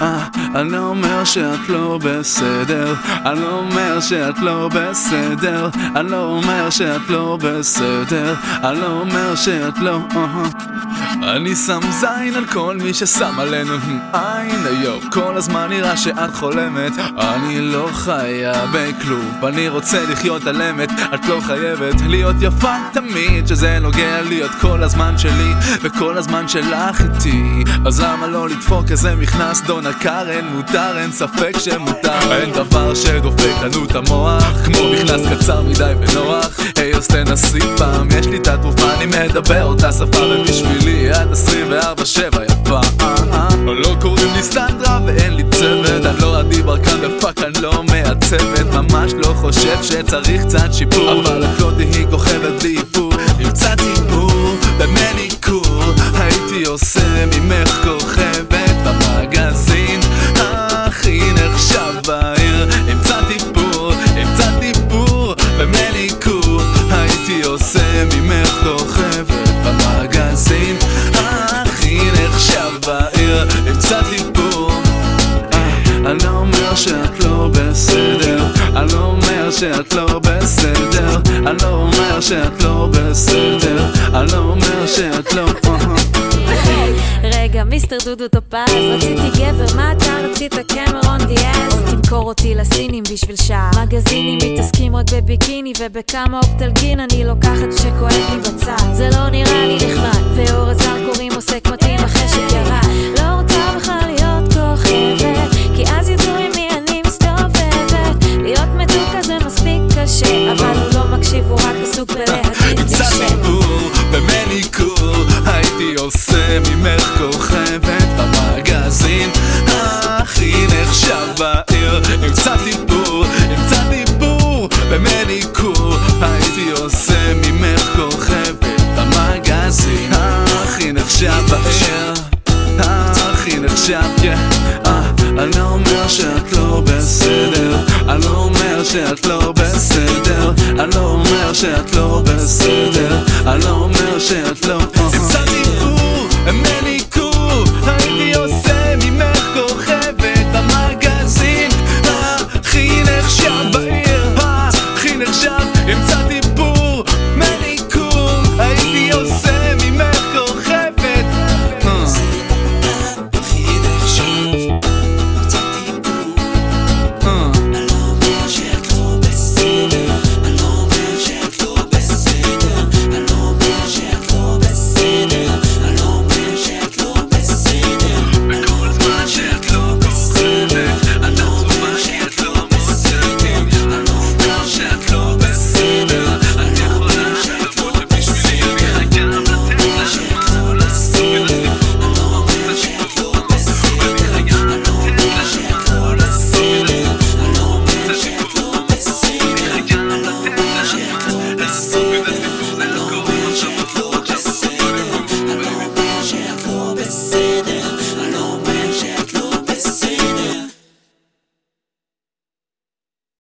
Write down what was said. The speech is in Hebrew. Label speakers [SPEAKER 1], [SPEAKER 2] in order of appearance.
[SPEAKER 1] אני לא אומר שאת לא בסדר, אני לא אומר שאת לא בסדר, אני לא אומר שאת לא בסדר, אני לא אומר שאת לא... אני שם זין על כל מי ששם עלינו עין יו כל הזמן נראה שאת חולמת. אני לא חיה בכלום אני רוצה לחיות על אמת. את לא חייבת להיות יפה תמיד שזה נוגע להיות כל הזמן שלי וכל הזמן שלך איתי. אז למה לא לדפוק איזה מכנס? דונה קארן מותר אין ספק שמותר. אין דבר שדופק לנו את המוח כמו מכנס קצר מדי ונוח. היי אז תנסי פעם יש לי את התרופה אני מדבר אותה שפה ובשבילי עד 24-7 יפה. לא קוראים לי סנדרה ואין לי צוות. אני לא עדי ברקן ופאק אני לא מעצבת. ממש לא חושב שצריך קצת שיפור. אבל לא תהי כוכבת אני לא אומר שאת לא בסדר אני לא אומר שאת לא בסדר אני לא אומר שאת לא בסדר אני לא אומר שאת לא...
[SPEAKER 2] רגע, מיסטר דודו טופז, רציתי גבר, מה אתה רצית? קמרון דיאז? תמכור אותי לסינים בשביל שעה. מגזינים מתעסקים רק בביקיני ובכמה אופטלגין אני לוקחת שכואב לי בצד. זה לא נראה לי נחמד, ואור הזרקורים עוסק
[SPEAKER 1] הייתי עושה ממך כוכבת במגזין. הכי נחשב בעיר עם קצת איפור, עם קצת איפור במניקור הייתי עושה ממך כוכבת במגזין. הכי נחשב בעיר הכי נחשב, כן אני לא אומר שאת לא בסדר. אני לא אומר שאת לא בסדר. אני לא אומר שאת לא בסדר. אני לא